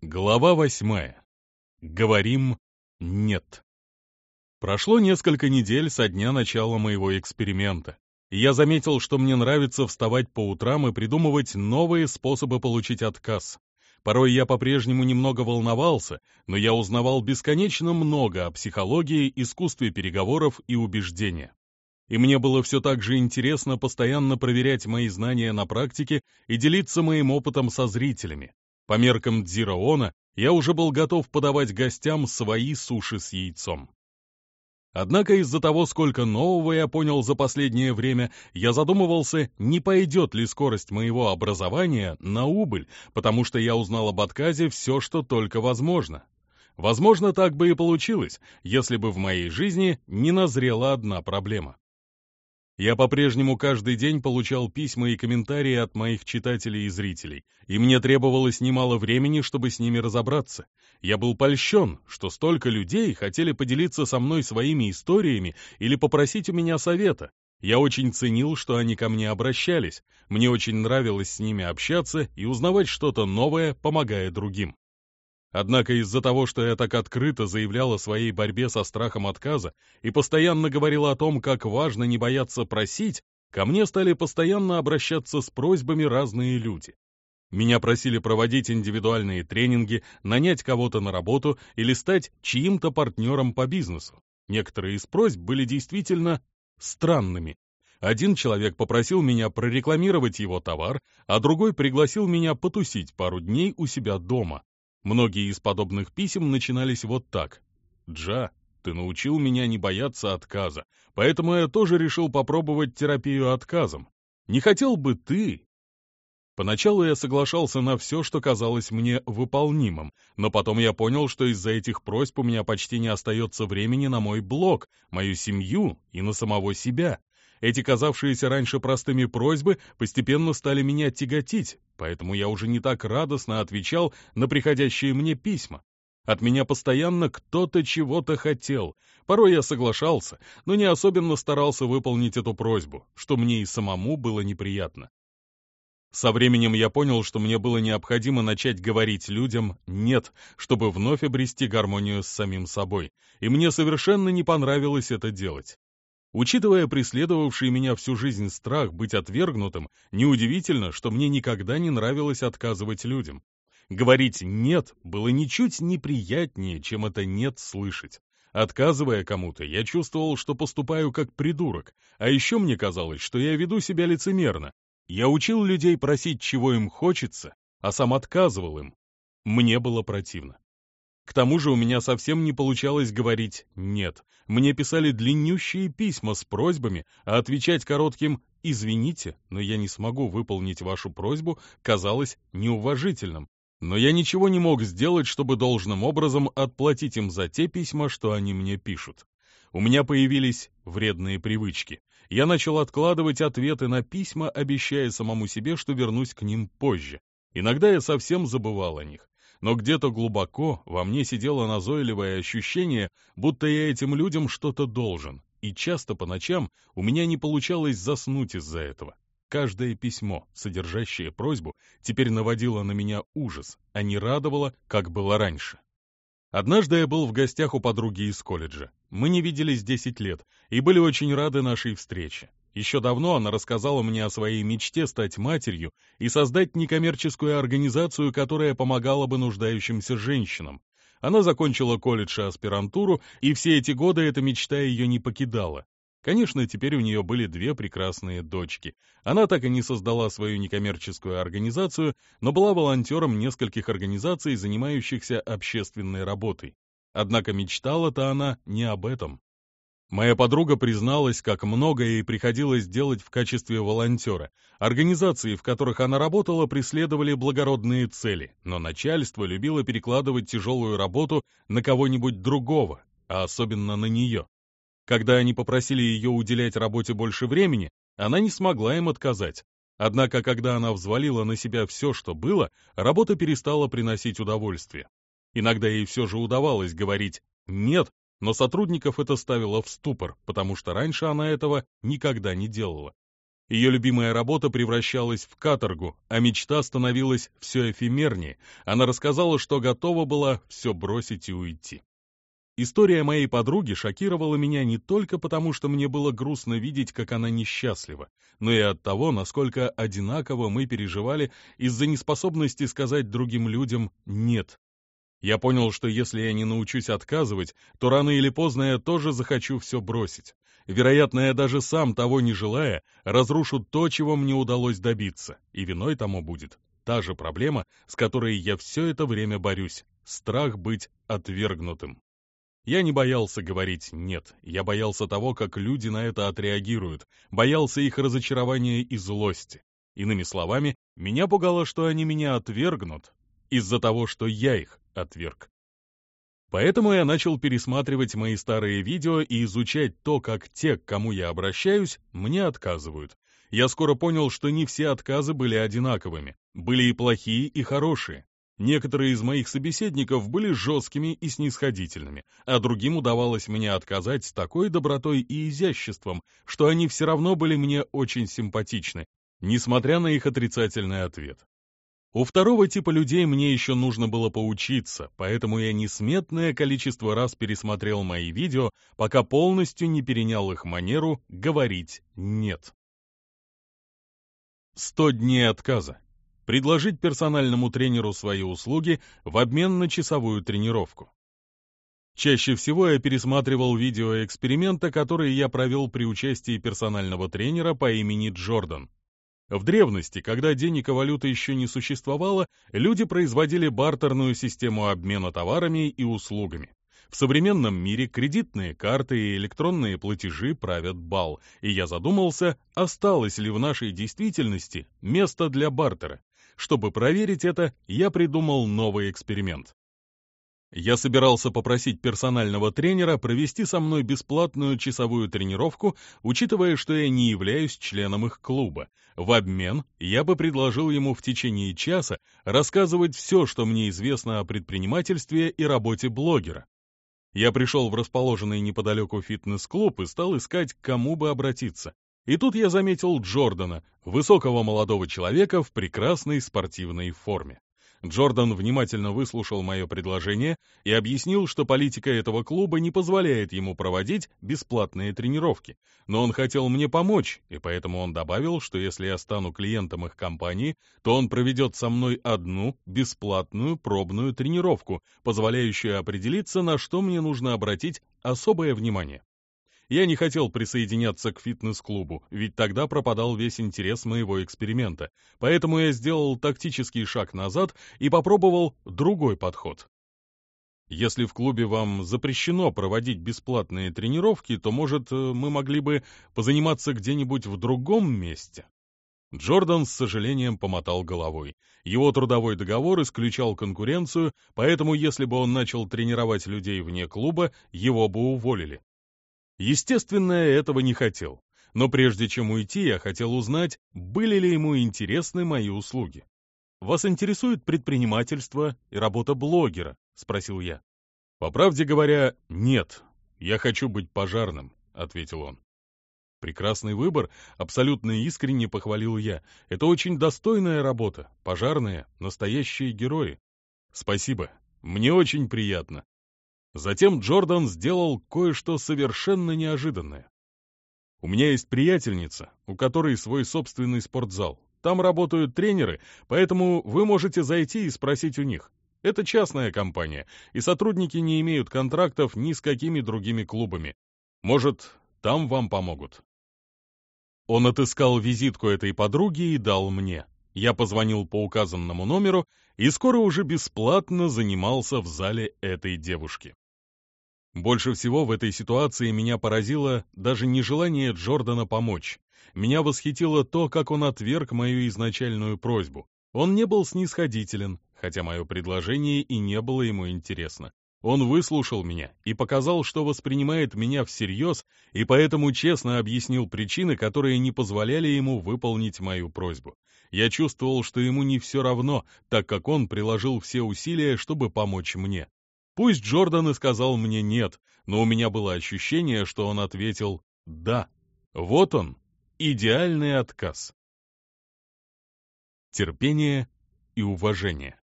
Глава восьмая. Говорим «нет». Прошло несколько недель со дня начала моего эксперимента, я заметил, что мне нравится вставать по утрам и придумывать новые способы получить отказ. Порой я по-прежнему немного волновался, но я узнавал бесконечно много о психологии, искусстве переговоров и убеждения. И мне было все так же интересно постоянно проверять мои знания на практике и делиться моим опытом со зрителями. По меркам Дзираона я уже был готов подавать гостям свои суши с яйцом. Однако из-за того, сколько нового я понял за последнее время, я задумывался, не пойдет ли скорость моего образования на убыль, потому что я узнал об отказе все, что только возможно. Возможно, так бы и получилось, если бы в моей жизни не назрела одна проблема. Я по-прежнему каждый день получал письма и комментарии от моих читателей и зрителей, и мне требовалось немало времени, чтобы с ними разобраться. Я был польщен, что столько людей хотели поделиться со мной своими историями или попросить у меня совета. Я очень ценил, что они ко мне обращались, мне очень нравилось с ними общаться и узнавать что-то новое, помогая другим. Однако из-за того, что я так открыто заявлял о своей борьбе со страхом отказа и постоянно говорил о том, как важно не бояться просить, ко мне стали постоянно обращаться с просьбами разные люди. Меня просили проводить индивидуальные тренинги, нанять кого-то на работу или стать чьим-то партнером по бизнесу. Некоторые из просьб были действительно странными. Один человек попросил меня прорекламировать его товар, а другой пригласил меня потусить пару дней у себя дома. Многие из подобных писем начинались вот так. «Джа, ты научил меня не бояться отказа, поэтому я тоже решил попробовать терапию отказом. Не хотел бы ты...» Поначалу я соглашался на все, что казалось мне выполнимым, но потом я понял, что из-за этих просьб у меня почти не остается времени на мой блог, мою семью и на самого себя. Эти казавшиеся раньше простыми просьбы постепенно стали меня тяготить, поэтому я уже не так радостно отвечал на приходящие мне письма. От меня постоянно кто-то чего-то хотел. Порой я соглашался, но не особенно старался выполнить эту просьбу, что мне и самому было неприятно. Со временем я понял, что мне было необходимо начать говорить людям «нет», чтобы вновь обрести гармонию с самим собой, и мне совершенно не понравилось это делать. Учитывая преследовавший меня всю жизнь страх быть отвергнутым, неудивительно, что мне никогда не нравилось отказывать людям. Говорить «нет» было ничуть неприятнее, чем это «нет» слышать. Отказывая кому-то, я чувствовал, что поступаю как придурок, а еще мне казалось, что я веду себя лицемерно. Я учил людей просить, чего им хочется, а сам отказывал им. Мне было противно. К тому же у меня совсем не получалось говорить «нет». Мне писали длиннющие письма с просьбами, а отвечать коротким «извините, но я не смогу выполнить вашу просьбу» казалось неуважительным. Но я ничего не мог сделать, чтобы должным образом отплатить им за те письма, что они мне пишут. У меня появились вредные привычки. Я начал откладывать ответы на письма, обещая самому себе, что вернусь к ним позже. Иногда я совсем забывал о них но где-то глубоко во мне сидело назойливое ощущение, будто я этим людям что-то должен, и часто по ночам у меня не получалось заснуть из-за этого. Каждое письмо, содержащее просьбу, теперь наводило на меня ужас, а не радовало, как было раньше. Однажды я был в гостях у подруги из колледжа. Мы не виделись 10 лет и были очень рады нашей встрече. Еще давно она рассказала мне о своей мечте стать матерью и создать некоммерческую организацию, которая помогала бы нуждающимся женщинам. Она закончила колледж и аспирантуру, и все эти годы эта мечта ее не покидала. Конечно, теперь у нее были две прекрасные дочки. Она так и не создала свою некоммерческую организацию, но была волонтером нескольких организаций, занимающихся общественной работой. Однако мечтала-то она не об этом. Моя подруга призналась, как много ей приходилось делать в качестве волонтера. Организации, в которых она работала, преследовали благородные цели, но начальство любило перекладывать тяжелую работу на кого-нибудь другого, а особенно на нее. Когда они попросили ее уделять работе больше времени, она не смогла им отказать. Однако, когда она взвалила на себя все, что было, работа перестала приносить удовольствие. Иногда ей все же удавалось говорить «нет», но сотрудников это ставило в ступор, потому что раньше она этого никогда не делала. Ее любимая работа превращалась в каторгу, а мечта становилась все эфемернее. Она рассказала, что готова была все бросить и уйти. История моей подруги шокировала меня не только потому, что мне было грустно видеть, как она несчастлива, но и от того, насколько одинаково мы переживали из-за неспособности сказать другим людям «нет». Я понял, что если я не научусь отказывать, то рано или поздно я тоже захочу все бросить. Вероятно, я даже сам, того не желая, разрушу то, чего мне удалось добиться, и виной тому будет та же проблема, с которой я все это время борюсь — страх быть отвергнутым. Я не боялся говорить «нет», я боялся того, как люди на это отреагируют, боялся их разочарования и злости. Иными словами, меня пугало, что они меня отвергнут из-за того, что я их отверг. Поэтому я начал пересматривать мои старые видео и изучать то, как те, к кому я обращаюсь, мне отказывают. Я скоро понял, что не все отказы были одинаковыми. Были и плохие, и хорошие. Некоторые из моих собеседников были жесткими и снисходительными, а другим удавалось мне отказать с такой добротой и изяществом, что они все равно были мне очень симпатичны, несмотря на их отрицательный ответ. У второго типа людей мне еще нужно было поучиться, поэтому я несметное количество раз пересмотрел мои видео, пока полностью не перенял их манеру говорить «нет». 100 дней отказа. Предложить персональному тренеру свои услуги в обмен на часовую тренировку. Чаще всего я пересматривал видео эксперимента, которые я провел при участии персонального тренера по имени Джордан. В древности, когда денег и валюты еще не существовало, люди производили бартерную систему обмена товарами и услугами. В современном мире кредитные карты и электронные платежи правят бал, и я задумался, осталось ли в нашей действительности место для бартера. Чтобы проверить это, я придумал новый эксперимент. Я собирался попросить персонального тренера провести со мной бесплатную часовую тренировку, учитывая, что я не являюсь членом их клуба. В обмен я бы предложил ему в течение часа рассказывать все, что мне известно о предпринимательстве и работе блогера. Я пришел в расположенный неподалеку фитнес-клуб и стал искать, к кому бы обратиться. И тут я заметил Джордана, высокого молодого человека в прекрасной спортивной форме. Джордан внимательно выслушал мое предложение и объяснил, что политика этого клуба не позволяет ему проводить бесплатные тренировки. Но он хотел мне помочь, и поэтому он добавил, что если я стану клиентом их компании, то он проведет со мной одну бесплатную пробную тренировку, позволяющую определиться, на что мне нужно обратить особое внимание. Я не хотел присоединяться к фитнес-клубу, ведь тогда пропадал весь интерес моего эксперимента, поэтому я сделал тактический шаг назад и попробовал другой подход. Если в клубе вам запрещено проводить бесплатные тренировки, то, может, мы могли бы позаниматься где-нибудь в другом месте? Джордан с сожалением помотал головой. Его трудовой договор исключал конкуренцию, поэтому если бы он начал тренировать людей вне клуба, его бы уволили. Естественно, я этого не хотел. Но прежде чем уйти, я хотел узнать, были ли ему интересны мои услуги. «Вас интересует предпринимательство и работа блогера?» — спросил я. «По правде говоря, нет. Я хочу быть пожарным», — ответил он. «Прекрасный выбор», — абсолютно искренне похвалил я. «Это очень достойная работа. Пожарные — настоящие герои». «Спасибо. Мне очень приятно», Затем Джордан сделал кое-что совершенно неожиданное. У меня есть приятельница, у которой свой собственный спортзал. Там работают тренеры, поэтому вы можете зайти и спросить у них. Это частная компания, и сотрудники не имеют контрактов ни с какими другими клубами. Может, там вам помогут. Он отыскал визитку этой подруги и дал мне. Я позвонил по указанному номеру и скоро уже бесплатно занимался в зале этой девушки. Больше всего в этой ситуации меня поразило даже нежелание Джордана помочь. Меня восхитило то, как он отверг мою изначальную просьбу. Он не был снисходителен, хотя мое предложение и не было ему интересно. Он выслушал меня и показал, что воспринимает меня всерьез, и поэтому честно объяснил причины, которые не позволяли ему выполнить мою просьбу. Я чувствовал, что ему не все равно, так как он приложил все усилия, чтобы помочь мне. Пусть Джордан и сказал мне «нет», но у меня было ощущение, что он ответил «да». Вот он, Идеальный отказ. Терпение и уважение.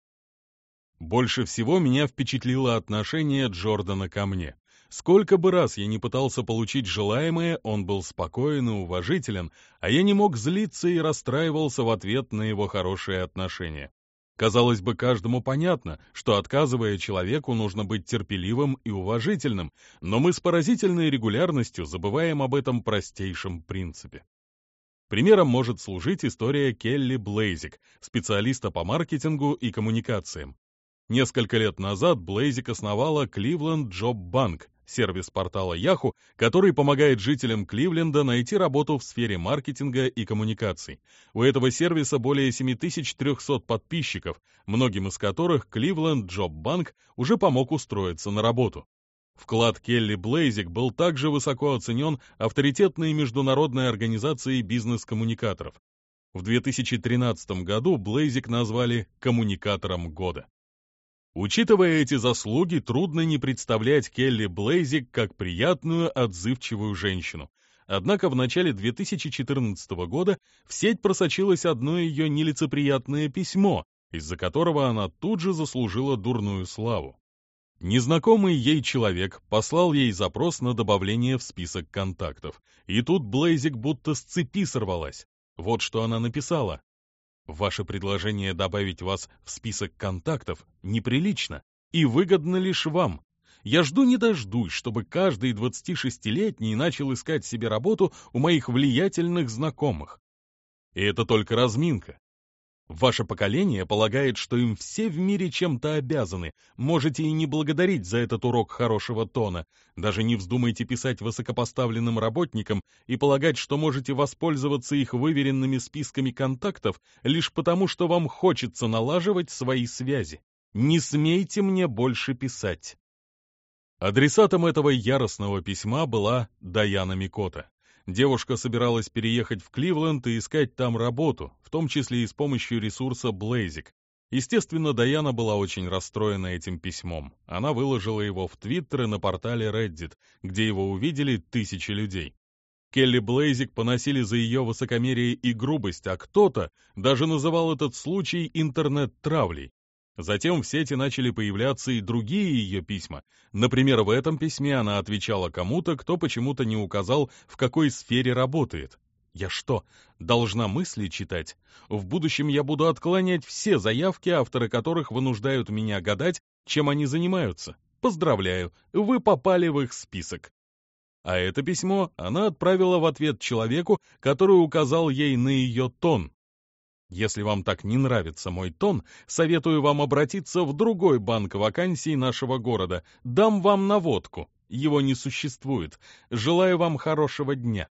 Больше всего меня впечатлило отношение Джордана ко мне. Сколько бы раз я не пытался получить желаемое, он был спокоен и уважителен, а я не мог злиться и расстраивался в ответ на его хорошие отношения. Казалось бы, каждому понятно, что отказывая человеку, нужно быть терпеливым и уважительным, но мы с поразительной регулярностью забываем об этом простейшем принципе. Примером может служить история Келли Блейзик, специалиста по маркетингу и коммуникациям. Несколько лет назад Блейзик основала Cleveland Job Bank, сервис портала Yahoo, который помогает жителям Кливленда найти работу в сфере маркетинга и коммуникаций. У этого сервиса более 7300 подписчиков, многим из которых Cleveland Job Bank уже помог устроиться на работу. Вклад Келли Блейзик был также высоко оценен авторитетной международной организацией бизнес-коммуникаторов. В 2013 году Блейзик назвали «коммуникатором года». Учитывая эти заслуги, трудно не представлять Келли Блейзик как приятную, отзывчивую женщину. Однако в начале 2014 года в сеть просочилось одно ее нелицеприятное письмо, из-за которого она тут же заслужила дурную славу. Незнакомый ей человек послал ей запрос на добавление в список контактов, и тут Блейзик будто с цепи сорвалась. Вот что она написала. Ваше предложение добавить вас в список контактов неприлично и выгодно лишь вам. Я жду не дождусь, чтобы каждый 26-летний начал искать себе работу у моих влиятельных знакомых. И это только разминка. Ваше поколение полагает, что им все в мире чем-то обязаны. Можете и не благодарить за этот урок хорошего тона. Даже не вздумайте писать высокопоставленным работникам и полагать, что можете воспользоваться их выверенными списками контактов лишь потому, что вам хочется налаживать свои связи. Не смейте мне больше писать. Адресатом этого яростного письма была Даяна Микота. Девушка собиралась переехать в Кливленд и искать там работу, в том числе и с помощью ресурса Blazik. Естественно, Даяна была очень расстроена этим письмом. Она выложила его в Твиттер и на портале Reddit, где его увидели тысячи людей. Келли Блейзик поносили за ее высокомерие и грубость, а кто-то даже называл этот случай интернет-травлей. Затем в сети начали появляться и другие ее письма. Например, в этом письме она отвечала кому-то, кто почему-то не указал, в какой сфере работает. Я что, должна мысли читать? В будущем я буду отклонять все заявки, авторы которых вынуждают меня гадать, чем они занимаются. Поздравляю, вы попали в их список. А это письмо она отправила в ответ человеку, который указал ей на ее тон, если вам так не нравится мой тон, советую вам обратиться в другой банк вакансий нашего города. Дам вам наводку. Его не существует. Желаю вам хорошего дня.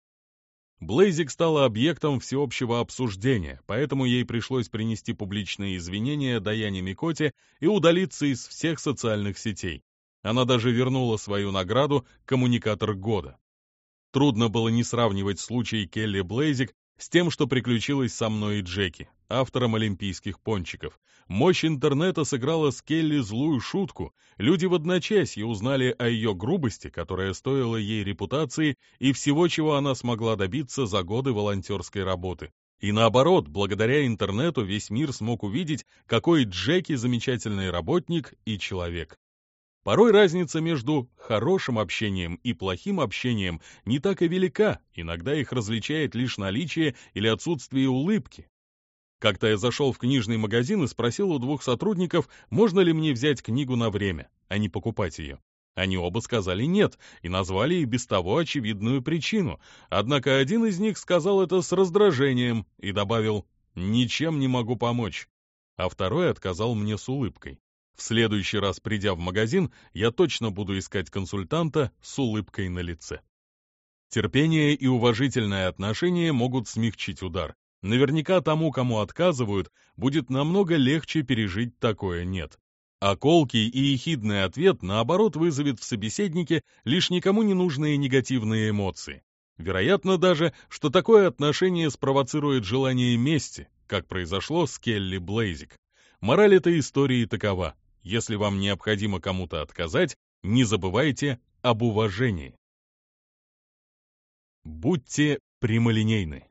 Блейзик стала объектом всеобщего обсуждения, поэтому ей пришлось принести публичные извинения Даяне Микоте и удалиться из всех социальных сетей. Она даже вернула свою награду «Коммуникатор года». Трудно было не сравнивать случай Келли Блейзик с тем, что приключилось со мной и Джеки, автором олимпийских пончиков. Мощь интернета сыграла с Келли злую шутку. Люди в одночасье узнали о ее грубости, которая стоила ей репутации и всего, чего она смогла добиться за годы волонтерской работы. И наоборот, благодаря интернету весь мир смог увидеть, какой Джеки замечательный работник и человек. Порой разница между хорошим общением и плохим общением не так и велика, иногда их различает лишь наличие или отсутствие улыбки. Как-то я зашел в книжный магазин и спросил у двух сотрудников, можно ли мне взять книгу на время, а не покупать ее. Они оба сказали нет и назвали и без того очевидную причину, однако один из них сказал это с раздражением и добавил «ничем не могу помочь», а второй отказал мне с улыбкой. В следующий раз, придя в магазин, я точно буду искать консультанта с улыбкой на лице. Терпение и уважительное отношение могут смягчить удар. Наверняка тому, кому отказывают, будет намного легче пережить такое «нет». А колкий и ехидный ответ, наоборот, вызовет в собеседнике лишь никому не нужные негативные эмоции. Вероятно даже, что такое отношение спровоцирует желание мести, как произошло с Келли Блейзик. Мораль этой истории такова. Если вам необходимо кому-то отказать, не забывайте об уважении. Будьте прямолинейны.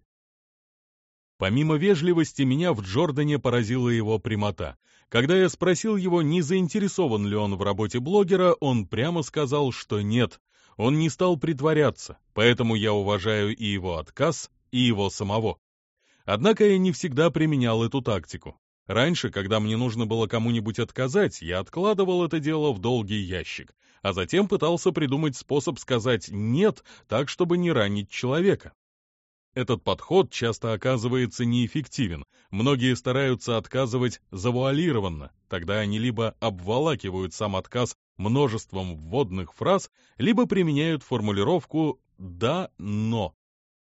Помимо вежливости, меня в Джордане поразила его прямота. Когда я спросил его, не заинтересован ли он в работе блогера, он прямо сказал, что нет. Он не стал притворяться, поэтому я уважаю и его отказ, и его самого. Однако я не всегда применял эту тактику. Раньше, когда мне нужно было кому-нибудь отказать, я откладывал это дело в долгий ящик, а затем пытался придумать способ сказать «нет», так, чтобы не ранить человека. Этот подход часто оказывается неэффективен. Многие стараются отказывать завуалированно, тогда они либо обволакивают сам отказ множеством вводных фраз, либо применяют формулировку «да, но»,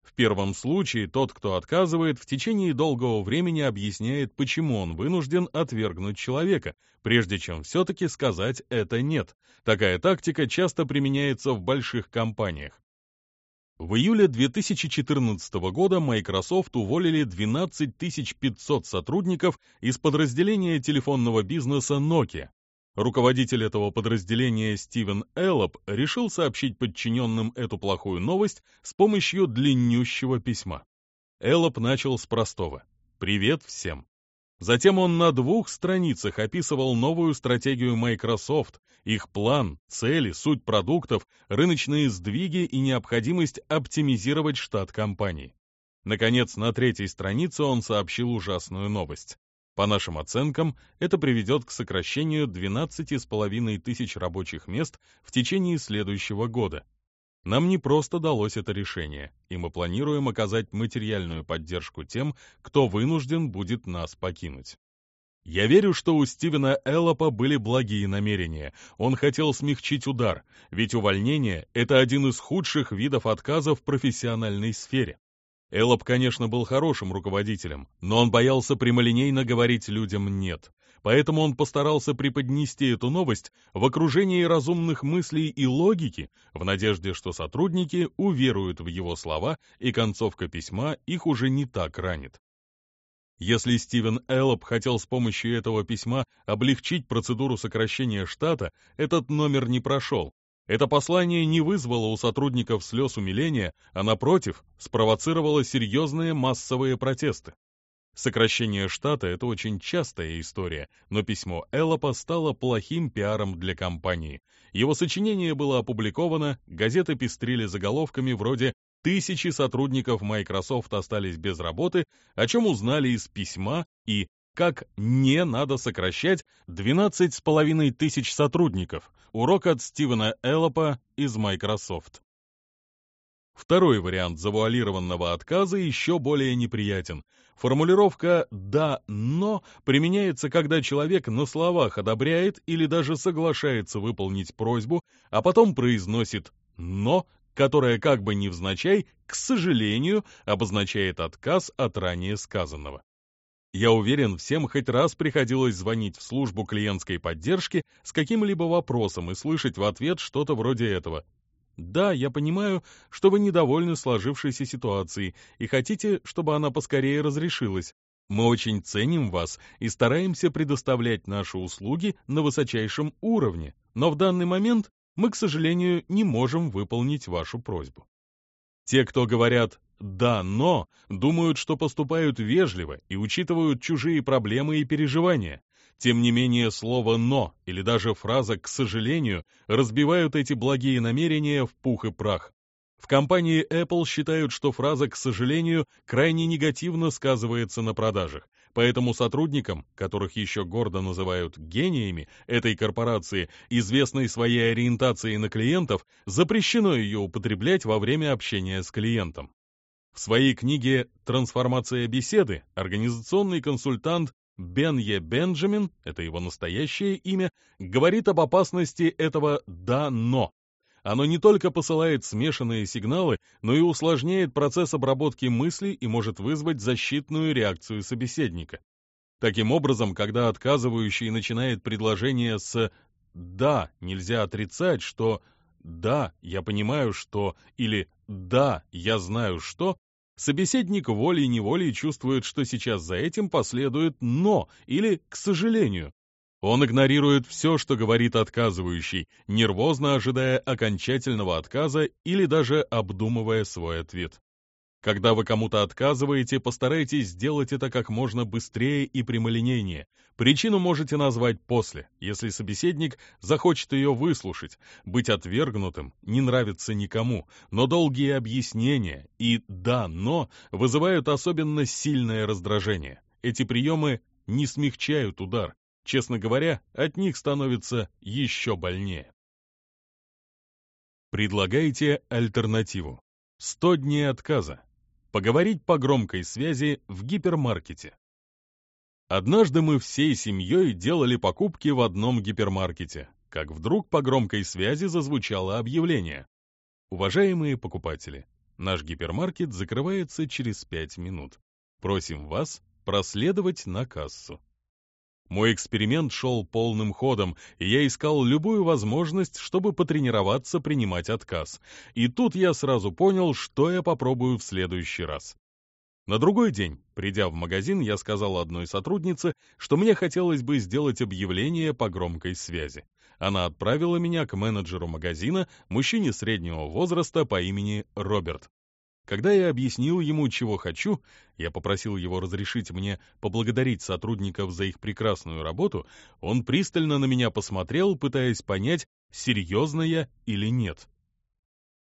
в первом случае тот, кто отказывает, в течение долгого времени объясняет, почему он вынужден отвергнуть человека, прежде чем все-таки сказать «это нет». Такая тактика часто применяется в больших компаниях. В июле 2014 года Microsoft уволили 12 500 сотрудников из подразделения телефонного бизнеса Nokia. Руководитель этого подразделения Стивен Эллоп решил сообщить подчиненным эту плохую новость с помощью длиннющего письма. Эллоп начал с простого «Привет всем». Затем он на двух страницах описывал новую стратегию Microsoft, их план, цели, суть продуктов, рыночные сдвиги и необходимость оптимизировать штат компании. Наконец, на третьей странице он сообщил ужасную новость. По нашим оценкам, это приведет к сокращению 12,5 тысяч рабочих мест в течение следующего года. Нам не просто далось это решение, и мы планируем оказать материальную поддержку тем, кто вынужден будет нас покинуть. Я верю, что у Стивена Эллопа были благие намерения. Он хотел смягчить удар, ведь увольнение — это один из худших видов отказа в профессиональной сфере. Эллоп, конечно, был хорошим руководителем, но он боялся прямолинейно говорить людям «нет». Поэтому он постарался преподнести эту новость в окружении разумных мыслей и логики, в надежде, что сотрудники уверуют в его слова, и концовка письма их уже не так ранит. Если Стивен Эллоп хотел с помощью этого письма облегчить процедуру сокращения штата, этот номер не прошел, это послание не вызвало у сотрудников слез умиления, а напротив, спровоцировало серьезные массовые протесты. Сокращение штата – это очень частая история, но письмо Эллопа стало плохим пиаром для компании. Его сочинение было опубликовано, газеты пестрили заголовками вроде «Тысячи сотрудников Microsoft остались без работы», о чем узнали из письма и как не надо сокращать 12,5 тысяч сотрудников. Урок от Стивена Эллопа из Microsoft. Второй вариант завуалированного отказа еще более неприятен. Формулировка «да, но» применяется, когда человек на словах одобряет или даже соглашается выполнить просьбу, а потом произносит «но», которое как бы невзначай, к сожалению, обозначает отказ от ранее сказанного. Я уверен, всем хоть раз приходилось звонить в службу клиентской поддержки с каким-либо вопросом и слышать в ответ что-то вроде этого. Да, я понимаю, что вы недовольны сложившейся ситуацией и хотите, чтобы она поскорее разрешилась. Мы очень ценим вас и стараемся предоставлять наши услуги на высочайшем уровне, но в данный момент мы, к сожалению, не можем выполнить вашу просьбу. Те, кто говорят «да, но» думают, что поступают вежливо и учитывают чужие проблемы и переживания. Тем не менее, слово «но» или даже фраза «к сожалению» разбивают эти благие намерения в пух и прах. В компании Apple считают, что фраза «к сожалению» крайне негативно сказывается на продажах, поэтому сотрудникам, которых еще гордо называют гениями этой корпорации, известной своей ориентацией на клиентов, запрещено ее употреблять во время общения с клиентом. В своей книге «Трансформация беседы» организационный консультант Бен Е. Бенджамин, это его настоящее имя, говорит об опасности этого «да-но». Оно не только посылает смешанные сигналы, но и усложняет процесс обработки мыслей и может вызвать защитную реакцию собеседника. Таким образом, когда отказывающий начинает предложение с «да, нельзя отрицать, что», «да, я понимаю, что» или «да, я знаю, что», Собеседник волей-неволей чувствует, что сейчас за этим последует «но» или «к сожалению». Он игнорирует все, что говорит отказывающий, нервозно ожидая окончательного отказа или даже обдумывая свой ответ. Когда вы кому-то отказываете, постарайтесь сделать это как можно быстрее и прямолинейнее. Причину можете назвать после, если собеседник захочет ее выслушать. Быть отвергнутым не нравится никому, но долгие объяснения и «да, но» вызывают особенно сильное раздражение. Эти приемы не смягчают удар. Честно говоря, от них становится еще больнее. Предлагайте альтернативу. 100 дней отказа. Поговорить по громкой связи в гипермаркете. Однажды мы всей семьей делали покупки в одном гипермаркете, как вдруг по громкой связи зазвучало объявление. Уважаемые покупатели, наш гипермаркет закрывается через 5 минут. Просим вас проследовать на кассу. Мой эксперимент шел полным ходом, и я искал любую возможность, чтобы потренироваться принимать отказ. И тут я сразу понял, что я попробую в следующий раз. На другой день, придя в магазин, я сказал одной сотруднице, что мне хотелось бы сделать объявление по громкой связи. Она отправила меня к менеджеру магазина, мужчине среднего возраста по имени Роберт. Когда я объяснил ему, чего хочу, я попросил его разрешить мне поблагодарить сотрудников за их прекрасную работу, он пристально на меня посмотрел, пытаясь понять, серьезно я или нет.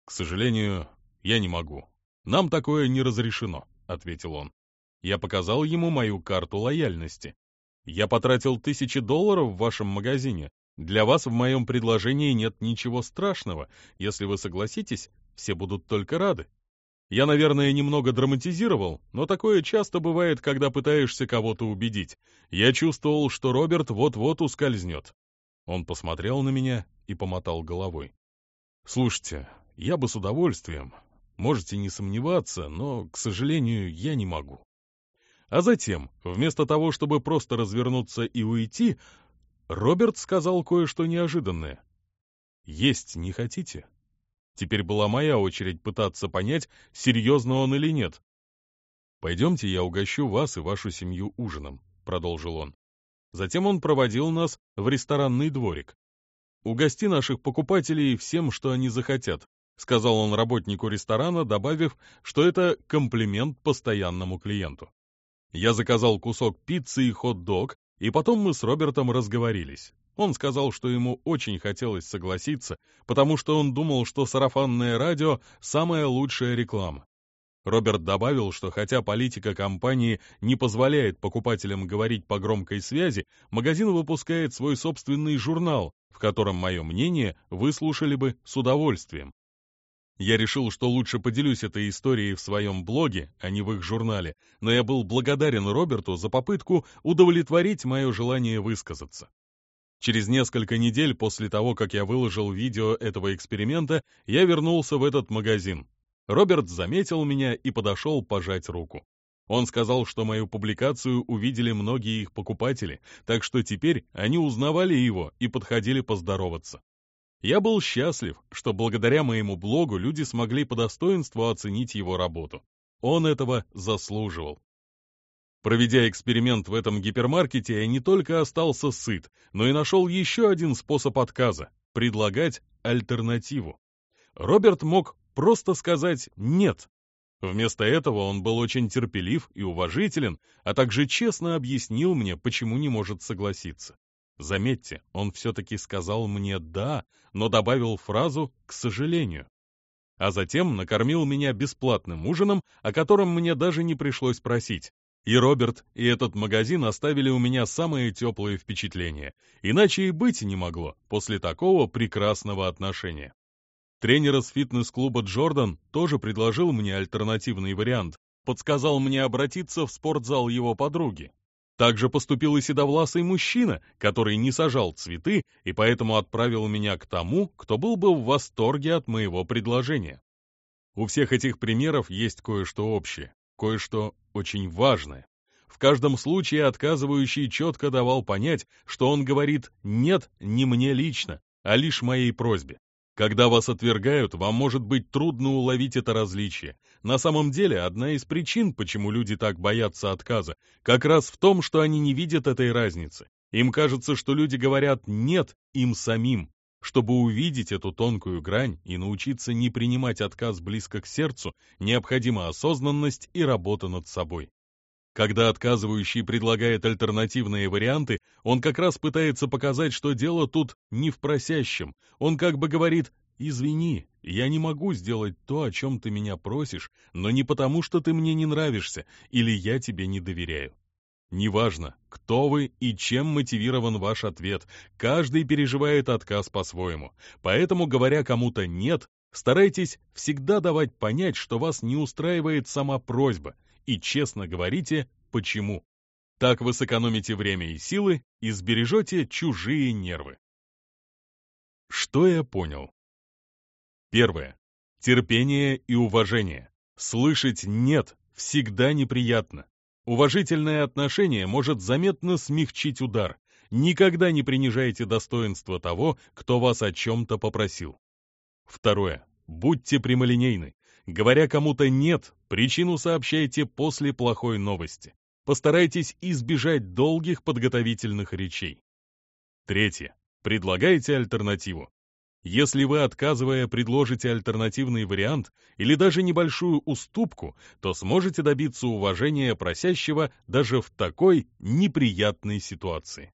«К сожалению, я не могу. Нам такое не разрешено», — ответил он. Я показал ему мою карту лояльности. «Я потратил тысячи долларов в вашем магазине. Для вас в моем предложении нет ничего страшного. Если вы согласитесь, все будут только рады». Я, наверное, немного драматизировал, но такое часто бывает, когда пытаешься кого-то убедить. Я чувствовал, что Роберт вот-вот ускользнет. Он посмотрел на меня и помотал головой. «Слушайте, я бы с удовольствием. Можете не сомневаться, но, к сожалению, я не могу». А затем, вместо того, чтобы просто развернуться и уйти, Роберт сказал кое-что неожиданное. «Есть не хотите?» Теперь была моя очередь пытаться понять, серьезно он или нет. «Пойдемте, я угощу вас и вашу семью ужином», — продолжил он. Затем он проводил нас в ресторанный дворик. «Угости наших покупателей всем, что они захотят», — сказал он работнику ресторана, добавив, что это комплимент постоянному клиенту. Я заказал кусок пиццы и хот-дог, и потом мы с Робертом разговорились. Он сказал, что ему очень хотелось согласиться, потому что он думал, что сарафанное радио – самая лучшая реклама. Роберт добавил, что хотя политика компании не позволяет покупателям говорить по громкой связи, магазин выпускает свой собственный журнал, в котором мое мнение выслушали бы с удовольствием. Я решил, что лучше поделюсь этой историей в своем блоге, а не в их журнале, но я был благодарен Роберту за попытку удовлетворить мое желание высказаться. Через несколько недель после того, как я выложил видео этого эксперимента, я вернулся в этот магазин. Роберт заметил меня и подошел пожать руку. Он сказал, что мою публикацию увидели многие их покупатели, так что теперь они узнавали его и подходили поздороваться. Я был счастлив, что благодаря моему блогу люди смогли по достоинству оценить его работу. Он этого заслуживал. Проведя эксперимент в этом гипермаркете, я не только остался сыт, но и нашел еще один способ отказа – предлагать альтернативу. Роберт мог просто сказать «нет». Вместо этого он был очень терпелив и уважителен, а также честно объяснил мне, почему не может согласиться. Заметьте, он все-таки сказал мне «да», но добавил фразу «к сожалению». А затем накормил меня бесплатным ужином, о котором мне даже не пришлось просить. И Роберт, и этот магазин оставили у меня самые теплые впечатления. Иначе и быть не могло после такого прекрасного отношения. Тренер из фитнес-клуба Джордан тоже предложил мне альтернативный вариант, подсказал мне обратиться в спортзал его подруги. Также поступил и седовласый мужчина, который не сажал цветы и поэтому отправил меня к тому, кто был бы в восторге от моего предложения. У всех этих примеров есть кое-что общее кое-что очень важное. В каждом случае отказывающий четко давал понять, что он говорит «нет, не мне лично, а лишь моей просьбе». Когда вас отвергают, вам может быть трудно уловить это различие. На самом деле, одна из причин, почему люди так боятся отказа, как раз в том, что они не видят этой разницы. Им кажется, что люди говорят «нет» им самим, Чтобы увидеть эту тонкую грань и научиться не принимать отказ близко к сердцу, необходима осознанность и работа над собой. Когда отказывающий предлагает альтернативные варианты, он как раз пытается показать, что дело тут не в просящем. Он как бы говорит «Извини, я не могу сделать то, о чем ты меня просишь, но не потому, что ты мне не нравишься или я тебе не доверяю». Неважно, кто вы и чем мотивирован ваш ответ, каждый переживает отказ по-своему. Поэтому, говоря кому-то «нет», старайтесь всегда давать понять, что вас не устраивает сама просьба, и честно говорите «почему». Так вы сэкономите время и силы и сбережете чужие нервы. Что я понял? Первое. Терпение и уважение. Слышать «нет» всегда неприятно. Уважительное отношение может заметно смягчить удар. Никогда не принижайте достоинство того, кто вас о чем-то попросил. Второе. Будьте прямолинейны. Говоря кому-то «нет», причину сообщайте после плохой новости. Постарайтесь избежать долгих подготовительных речей. Третье. Предлагайте альтернативу. Если вы, отказывая, предложите альтернативный вариант или даже небольшую уступку, то сможете добиться уважения просящего даже в такой неприятной ситуации.